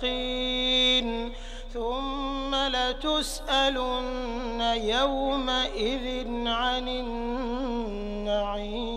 اليقين ثم لتسألن يومئذ عن النعيم.